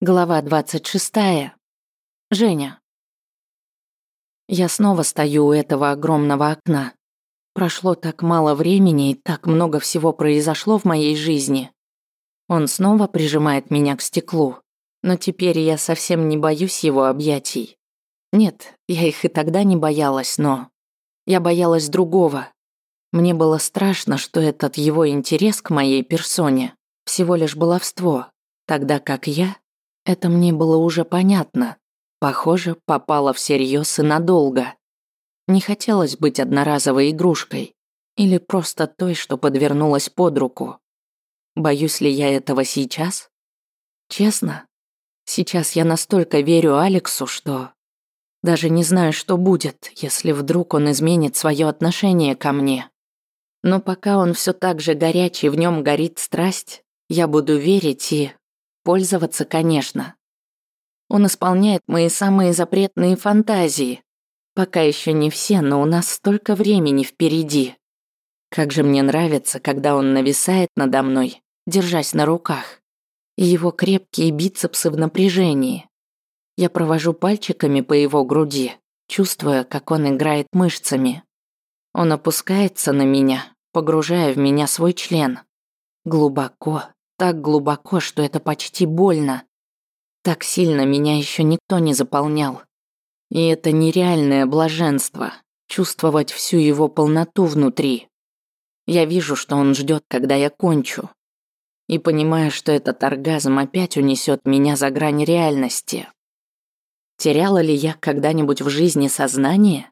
Глава 26. Женя. Я снова стою у этого огромного окна. Прошло так мало времени и так много всего произошло в моей жизни. Он снова прижимает меня к стеклу, но теперь я совсем не боюсь его объятий. Нет, я их и тогда не боялась, но... Я боялась другого. Мне было страшно, что этот его интерес к моей персоне всего лишь баловство, тогда как я это мне было уже понятно. Похоже, попало всерьез и надолго. Не хотелось быть одноразовой игрушкой или просто той, что подвернулась под руку. Боюсь ли я этого сейчас? Честно, сейчас я настолько верю Алексу, что даже не знаю, что будет, если вдруг он изменит свое отношение ко мне. Но пока он все так же горячий, в нем горит страсть, я буду верить и Пользоваться, конечно. Он исполняет мои самые запретные фантазии. Пока еще не все, но у нас столько времени впереди. Как же мне нравится, когда он нависает надо мной, держась на руках. И его крепкие бицепсы в напряжении. Я провожу пальчиками по его груди, чувствуя, как он играет мышцами. Он опускается на меня, погружая в меня свой член. Глубоко, так глубоко, что это почти больно. Так сильно меня еще никто не заполнял. И это нереальное блаженство чувствовать всю его полноту внутри. Я вижу, что он ждет, когда я кончу. И понимаю, что этот оргазм опять унесет меня за грань реальности. Теряла ли я когда-нибудь в жизни сознание?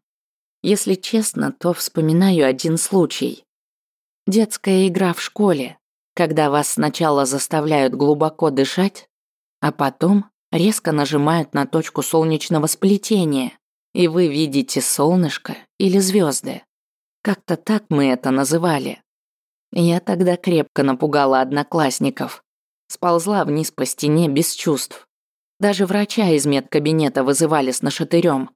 Если честно, то вспоминаю один случай. Детская игра в школе когда вас сначала заставляют глубоко дышать, а потом резко нажимают на точку солнечного сплетения, и вы видите солнышко или звезды. Как-то так мы это называли. Я тогда крепко напугала одноклассников. Сползла вниз по стене без чувств. Даже врача из медкабинета вызывали с нашатырем.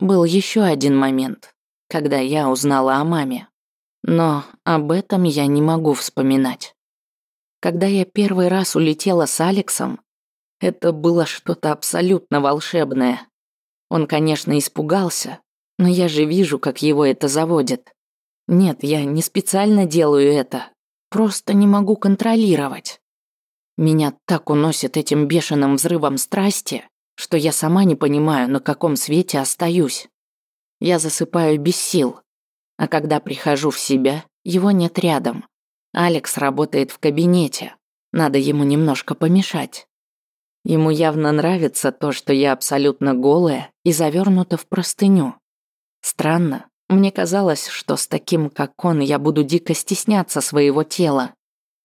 Был еще один момент, когда я узнала о маме. Но об этом я не могу вспоминать. Когда я первый раз улетела с Алексом, это было что-то абсолютно волшебное. Он, конечно, испугался, но я же вижу, как его это заводит. Нет, я не специально делаю это, просто не могу контролировать. Меня так уносит этим бешеным взрывом страсти, что я сама не понимаю, на каком свете остаюсь. Я засыпаю без сил, а когда прихожу в себя, его нет рядом. Алекс работает в кабинете. Надо ему немножко помешать. Ему явно нравится то, что я абсолютно голая и завернута в простыню. Странно, мне казалось, что с таким, как он, я буду дико стесняться своего тела.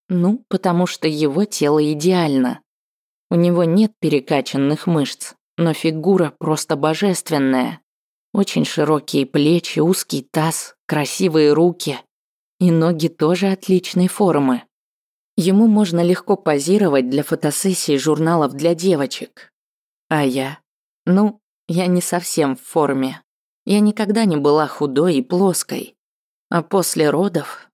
Ну, потому что его тело идеально. У него нет перекачанных мышц, но фигура просто божественная. Очень широкие плечи, узкий таз, красивые руки. И ноги тоже отличной формы. Ему можно легко позировать для фотосессий журналов для девочек. А я? Ну, я не совсем в форме. Я никогда не была худой и плоской. А после родов...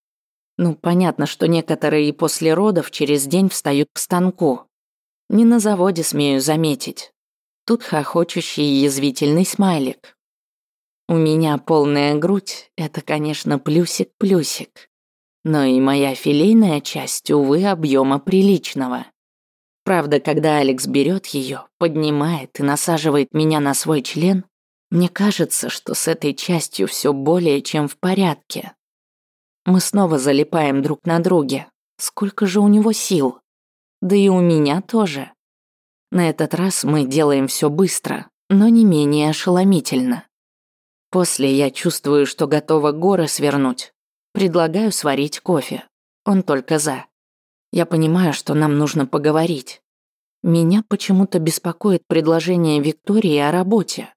Ну, понятно, что некоторые и после родов через день встают к станку. Не на заводе, смею заметить. Тут хохочущий и язвительный смайлик. У меня полная грудь – это, конечно, плюсик-плюсик. Но и моя филейная часть, увы, объема приличного. Правда, когда Алекс берет ее, поднимает и насаживает меня на свой член, мне кажется, что с этой частью все более чем в порядке. Мы снова залипаем друг на друге. Сколько же у него сил? Да и у меня тоже. На этот раз мы делаем все быстро, но не менее ошеломительно. После я чувствую, что готова горы свернуть. Предлагаю сварить кофе. Он только за. Я понимаю, что нам нужно поговорить. Меня почему-то беспокоит предложение Виктории о работе.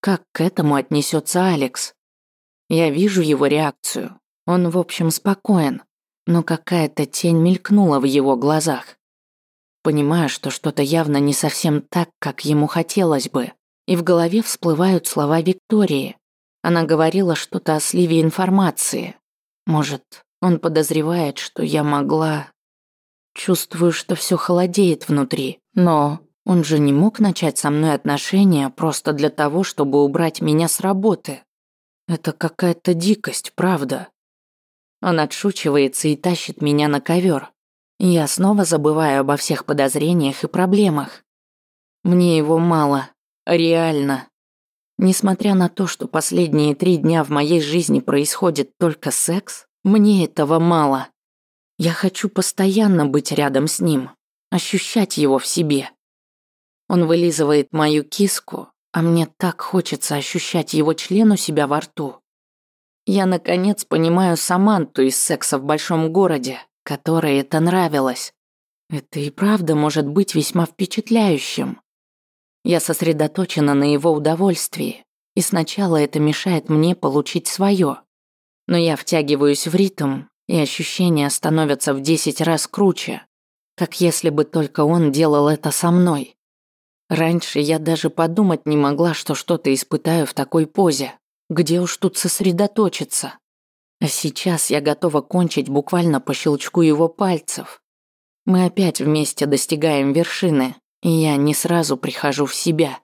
Как к этому отнесется Алекс? Я вижу его реакцию. Он, в общем, спокоен, но какая-то тень мелькнула в его глазах. Понимаю, что что-то явно не совсем так, как ему хотелось бы и в голове всплывают слова Виктории. Она говорила что-то о сливе информации. Может, он подозревает, что я могла... Чувствую, что все холодеет внутри. Но он же не мог начать со мной отношения просто для того, чтобы убрать меня с работы. Это какая-то дикость, правда. Он отшучивается и тащит меня на ковер. Я снова забываю обо всех подозрениях и проблемах. Мне его мало, реально. Несмотря на то, что последние три дня в моей жизни происходит только секс, мне этого мало. Я хочу постоянно быть рядом с ним, ощущать его в себе. Он вылизывает мою киску, а мне так хочется ощущать его член у себя во рту. Я, наконец, понимаю Саманту из секса в большом городе, которой это нравилось. Это и правда может быть весьма впечатляющим. Я сосредоточена на его удовольствии, и сначала это мешает мне получить свое. Но я втягиваюсь в ритм, и ощущения становятся в десять раз круче, как если бы только он делал это со мной. Раньше я даже подумать не могла, что что-то испытаю в такой позе. Где уж тут сосредоточиться? А сейчас я готова кончить буквально по щелчку его пальцев. Мы опять вместе достигаем вершины, я не сразу прихожу в себя.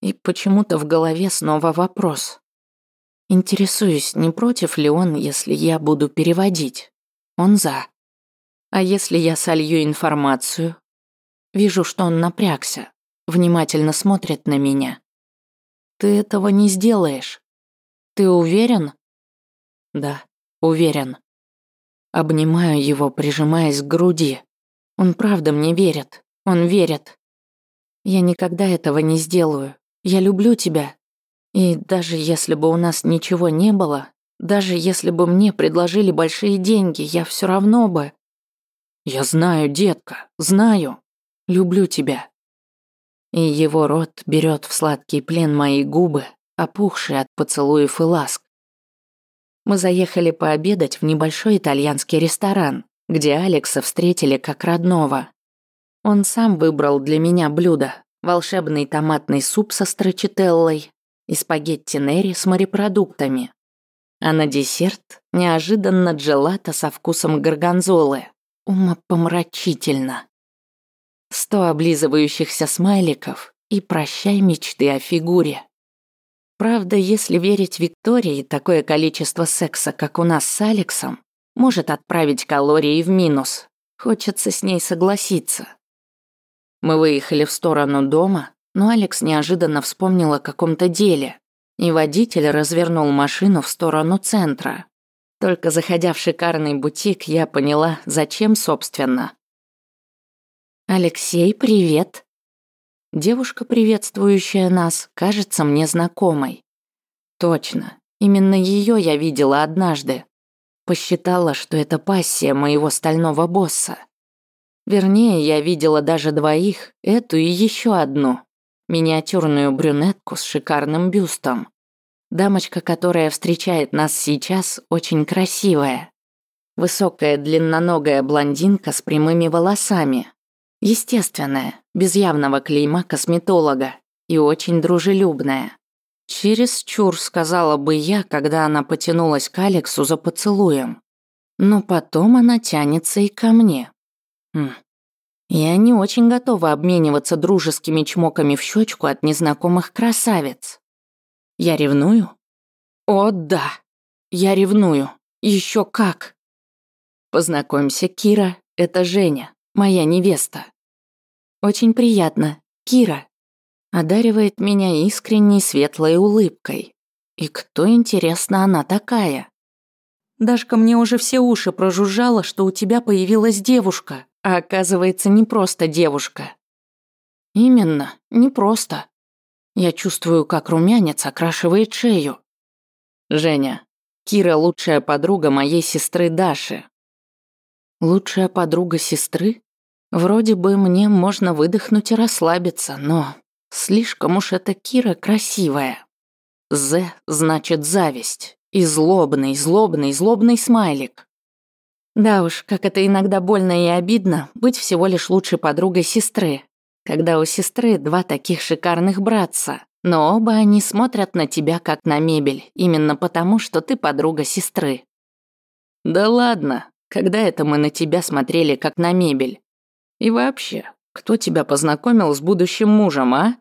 И почему-то в голове снова вопрос. Интересуюсь, не против ли он, если я буду переводить. Он за. А если я солью информацию? Вижу, что он напрягся, внимательно смотрит на меня. Ты этого не сделаешь. Ты уверен? Да, уверен. Обнимаю его, прижимаясь к груди. Он правда мне верит. Он верит. Я никогда этого не сделаю. Я люблю тебя. И даже если бы у нас ничего не было, даже если бы мне предложили большие деньги, я все равно бы... Я знаю, детка, знаю. Люблю тебя. И его рот берет в сладкий плен мои губы, опухшие от поцелуев и ласк. Мы заехали пообедать в небольшой итальянский ресторан, где Алекса встретили как родного. Он сам выбрал для меня блюдо – волшебный томатный суп со строчителлой и спагетти нери с морепродуктами. А на десерт неожиданно джелато со вкусом горгонзолы. Умопомрачительно. Сто облизывающихся смайликов и прощай мечты о фигуре. Правда, если верить Виктории, такое количество секса, как у нас с Алексом, может отправить калории в минус. Хочется с ней согласиться. Мы выехали в сторону дома, но Алекс неожиданно вспомнил о каком-то деле, и водитель развернул машину в сторону центра. Только заходя в шикарный бутик, я поняла, зачем, собственно. «Алексей, привет!» Девушка, приветствующая нас, кажется мне знакомой. Точно, именно ее я видела однажды. Посчитала, что это пассия моего стального босса. Вернее, я видела даже двоих, эту и еще одну. Миниатюрную брюнетку с шикарным бюстом. Дамочка, которая встречает нас сейчас, очень красивая. Высокая длинноногая блондинка с прямыми волосами. Естественная, без явного клейма косметолога и очень дружелюбная. Через чур, сказала бы я, когда она потянулась к Алексу за поцелуем. Но потом она тянется и ко мне. Хм. Я не очень готова обмениваться дружескими чмоками в щечку от незнакомых красавиц. Я ревную? О, да. Я ревную. Еще как. Познакомься, Кира, это Женя, моя невеста. Очень приятно, Кира. Одаривает меня искренней светлой улыбкой. И кто, интересно, она такая? Дашка мне уже все уши прожужжала, что у тебя появилась девушка. А оказывается, не просто девушка. Именно, не просто. Я чувствую, как румянец окрашивает шею. Женя, Кира лучшая подруга моей сестры Даши. Лучшая подруга сестры? Вроде бы мне можно выдохнуть и расслабиться, но слишком уж эта Кира красивая. З значит зависть. И злобный, злобный, злобный смайлик. Да уж, как это иногда больно и обидно быть всего лишь лучшей подругой сестры, когда у сестры два таких шикарных братца, но оба они смотрят на тебя как на мебель, именно потому, что ты подруга сестры. Да ладно, когда это мы на тебя смотрели как на мебель? И вообще, Кто тебя познакомил с будущим мужем, а?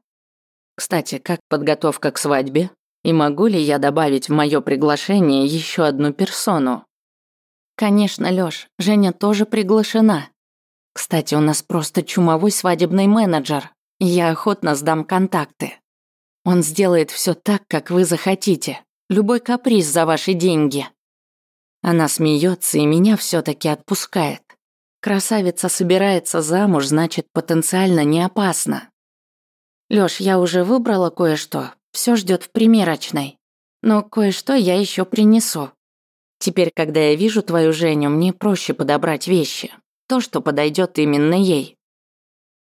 Кстати, как подготовка к свадьбе? И могу ли я добавить в мое приглашение еще одну персону? Конечно, Лёш, Женя тоже приглашена. Кстати, у нас просто чумовой свадебный менеджер, я охотно сдам контакты. Он сделает все так, как вы захотите. Любой каприз за ваши деньги. Она смеется и меня все таки отпускает. Красавица собирается замуж, значит, потенциально не опасно. Лёш, я уже выбрала кое-что. Все ждет в примерочной. Но кое-что я еще принесу. Теперь, когда я вижу твою Женю, мне проще подобрать вещи. То, что подойдет именно ей.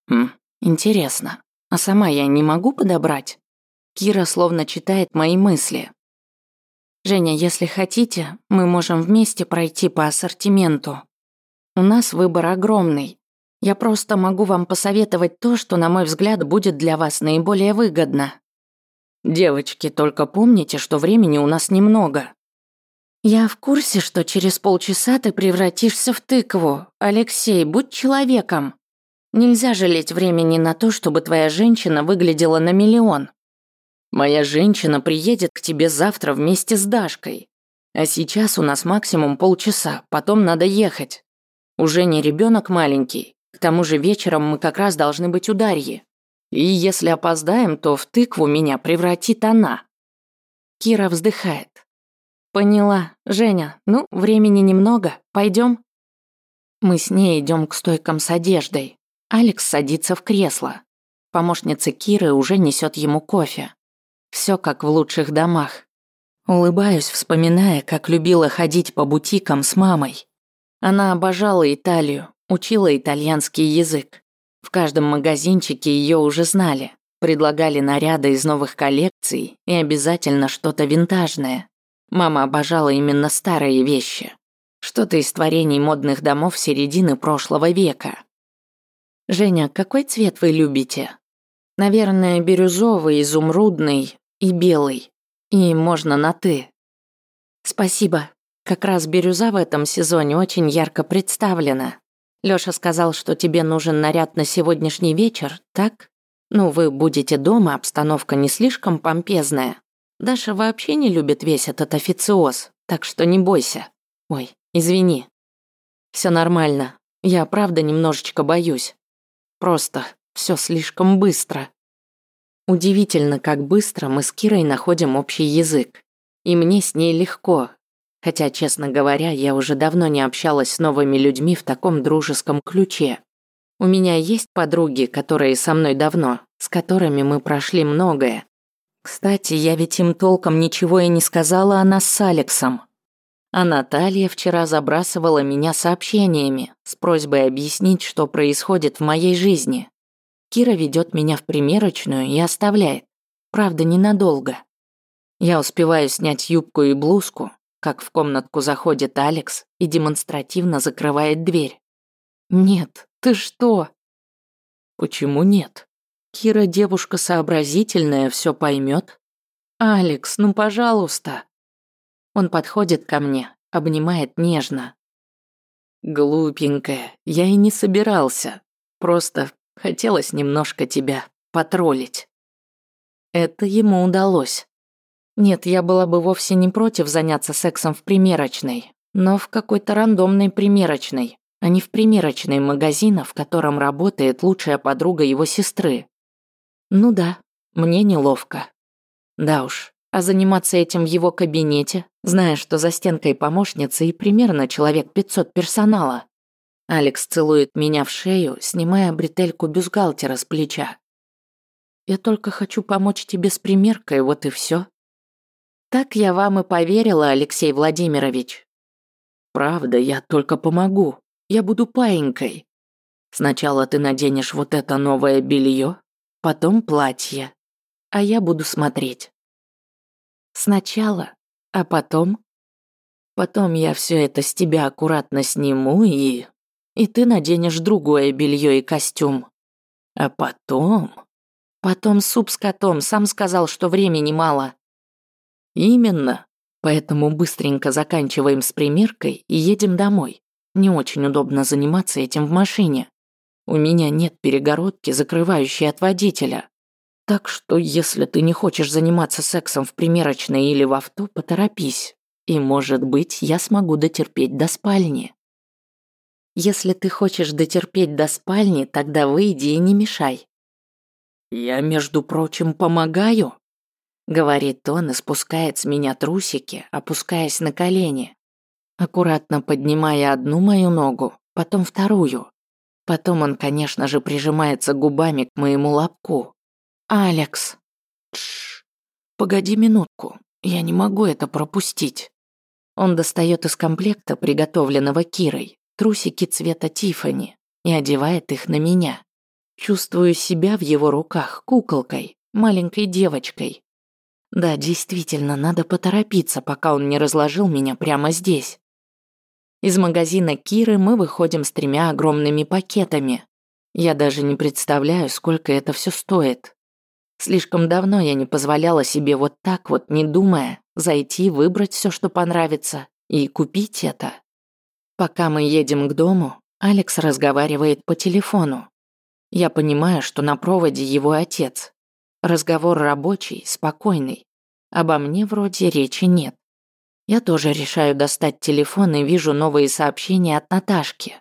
Хм, интересно. А сама я не могу подобрать? Кира словно читает мои мысли. Женя, если хотите, мы можем вместе пройти по ассортименту. У нас выбор огромный. Я просто могу вам посоветовать то, что, на мой взгляд, будет для вас наиболее выгодно. Девочки, только помните, что времени у нас немного. Я в курсе, что через полчаса ты превратишься в тыкву. Алексей, будь человеком. Нельзя жалеть времени на то, чтобы твоя женщина выглядела на миллион. Моя женщина приедет к тебе завтра вместе с Дашкой. А сейчас у нас максимум полчаса, потом надо ехать. Уже не ребенок маленький. К тому же вечером мы как раз должны быть у Дарьи. И если опоздаем, то в тыкву меня превратит она. Кира вздыхает. Поняла. Женя, ну, времени немного. Пойдем. Мы с ней идем к стойкам с одеждой. Алекс садится в кресло. Помощница Киры уже несет ему кофе. Все как в лучших домах. Улыбаюсь, вспоминая, как любила ходить по бутикам с мамой. Она обожала Италию, учила итальянский язык. В каждом магазинчике ее уже знали, предлагали наряды из новых коллекций и обязательно что-то винтажное. Мама обожала именно старые вещи. Что-то из творений модных домов середины прошлого века. «Женя, какой цвет вы любите?» «Наверное, бирюзовый, изумрудный и белый. И можно на «ты». «Спасибо. Как раз бирюза в этом сезоне очень ярко представлена. Лёша сказал, что тебе нужен наряд на сегодняшний вечер, так? Ну, вы будете дома, обстановка не слишком помпезная. Даша вообще не любит весь этот официоз, так что не бойся. Ой, извини. Все нормально. Я правда немножечко боюсь. Просто все слишком быстро. Удивительно, как быстро мы с Кирой находим общий язык. И мне с ней легко. Хотя, честно говоря, я уже давно не общалась с новыми людьми в таком дружеском ключе. У меня есть подруги, которые со мной давно, с которыми мы прошли многое, кстати, я ведь им толком ничего и не сказала о нас с Алексом. А Наталья вчера забрасывала меня сообщениями с просьбой объяснить, что происходит в моей жизни. Кира ведет меня в примерочную и оставляет. Правда, ненадолго. Я успеваю снять юбку и блузку, как в комнатку заходит Алекс и демонстративно закрывает дверь. «Нет, ты что?» «Почему нет?» Кира девушка сообразительная, все поймет. «Алекс, ну пожалуйста». Он подходит ко мне, обнимает нежно. «Глупенькая, я и не собирался. Просто хотелось немножко тебя потроллить». Это ему удалось. Нет, я была бы вовсе не против заняться сексом в примерочной, но в какой-то рандомной примерочной, а не в примерочной магазина, в котором работает лучшая подруга его сестры. Ну да, мне неловко. Да уж, а заниматься этим в его кабинете, зная, что за стенкой помощницы и примерно человек 500 персонала. Алекс целует меня в шею, снимая бретельку бюстгальтера с плеча. Я только хочу помочь тебе с примеркой, вот и все. Так я вам и поверила, Алексей Владимирович. Правда, я только помогу. Я буду паинькой. Сначала ты наденешь вот это новое белье, потом платье, а я буду смотреть. Сначала, а потом... Потом я все это с тебя аккуратно сниму и... И ты наденешь другое белье и костюм. А потом... Потом суп с котом, сам сказал, что времени мало. Именно. Поэтому быстренько заканчиваем с примеркой и едем домой. Не очень удобно заниматься этим в машине. У меня нет перегородки, закрывающей от водителя. Так что, если ты не хочешь заниматься сексом в примерочной или в авто, поторопись. И, может быть, я смогу дотерпеть до спальни. Если ты хочешь дотерпеть до спальни, тогда выйди и не мешай. Я, между прочим, помогаю, говорит он и спускает с меня трусики, опускаясь на колени, аккуратно поднимая одну мою ногу, потом вторую. Потом он, конечно же, прижимается губами к моему лобку. «Алекс!» Тш, погоди минутку, я не могу это пропустить. Он достает из комплекта, приготовленного Кирой, трусики цвета Тифани и одевает их на меня. Чувствую себя в его руках куколкой, маленькой девочкой. Да, действительно, надо поторопиться, пока он не разложил меня прямо здесь. Из магазина Киры мы выходим с тремя огромными пакетами. Я даже не представляю, сколько это все стоит. Слишком давно я не позволяла себе вот так вот, не думая, зайти, выбрать все, что понравится, и купить это. Пока мы едем к дому, Алекс разговаривает по телефону. Я понимаю, что на проводе его отец. Разговор рабочий, спокойный. Обо мне вроде речи нет. Я тоже решаю достать телефон и вижу новые сообщения от Наташки.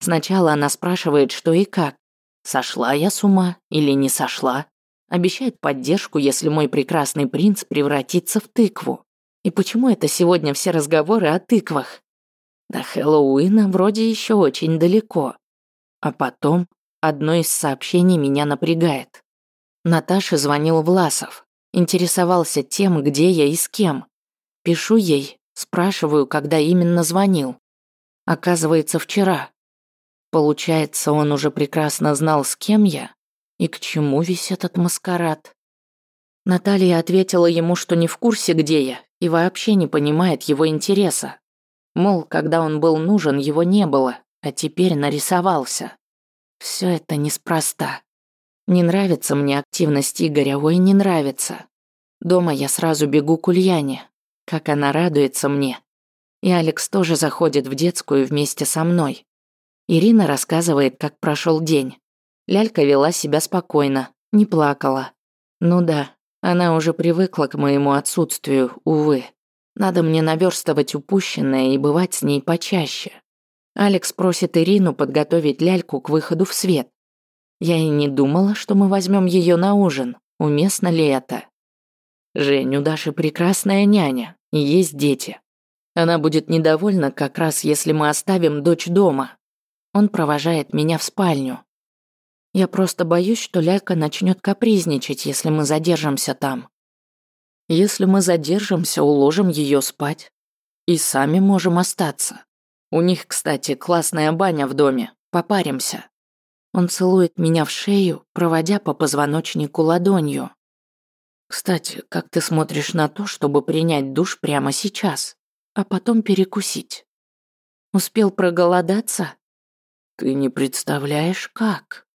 Сначала она спрашивает, что и как. Сошла я с ума или не сошла? Обещает поддержку, если мой прекрасный принц превратится в тыкву. И почему это сегодня все разговоры о тыквах? До Хэллоуина вроде еще очень далеко. А потом одно из сообщений меня напрягает. Наташе звонил Власов. Интересовался тем, где я и с кем. Пишу ей, спрашиваю, когда именно звонил. Оказывается, вчера. Получается, он уже прекрасно знал, с кем я и к чему весь этот маскарад? Наталья ответила ему, что не в курсе, где я, и вообще не понимает его интереса. Мол, когда он был нужен, его не было, а теперь нарисовался. Все это неспроста. Не нравится мне активность Игоря, ой, не нравится. Дома я сразу бегу к Ульяне. Как она радуется мне. И Алекс тоже заходит в детскую вместе со мной. Ирина рассказывает, как прошел день. Лялька вела себя спокойно, не плакала. Ну да, она уже привыкла к моему отсутствию, увы. Надо мне наверстывать упущенное и бывать с ней почаще. Алекс просит Ирину подготовить ляльку к выходу в свет. Я и не думала, что мы возьмем ее на ужин. Уместно ли это? Жень, у Даши прекрасная няня, и есть дети. Она будет недовольна как раз, если мы оставим дочь дома. Он провожает меня в спальню. Я просто боюсь, что Ляйка начнет капризничать, если мы задержимся там. Если мы задержимся, уложим ее спать. И сами можем остаться. У них, кстати, классная баня в доме. Попаримся. Он целует меня в шею, проводя по позвоночнику ладонью. Кстати, как ты смотришь на то, чтобы принять душ прямо сейчас, а потом перекусить? Успел проголодаться? Ты не представляешь, как.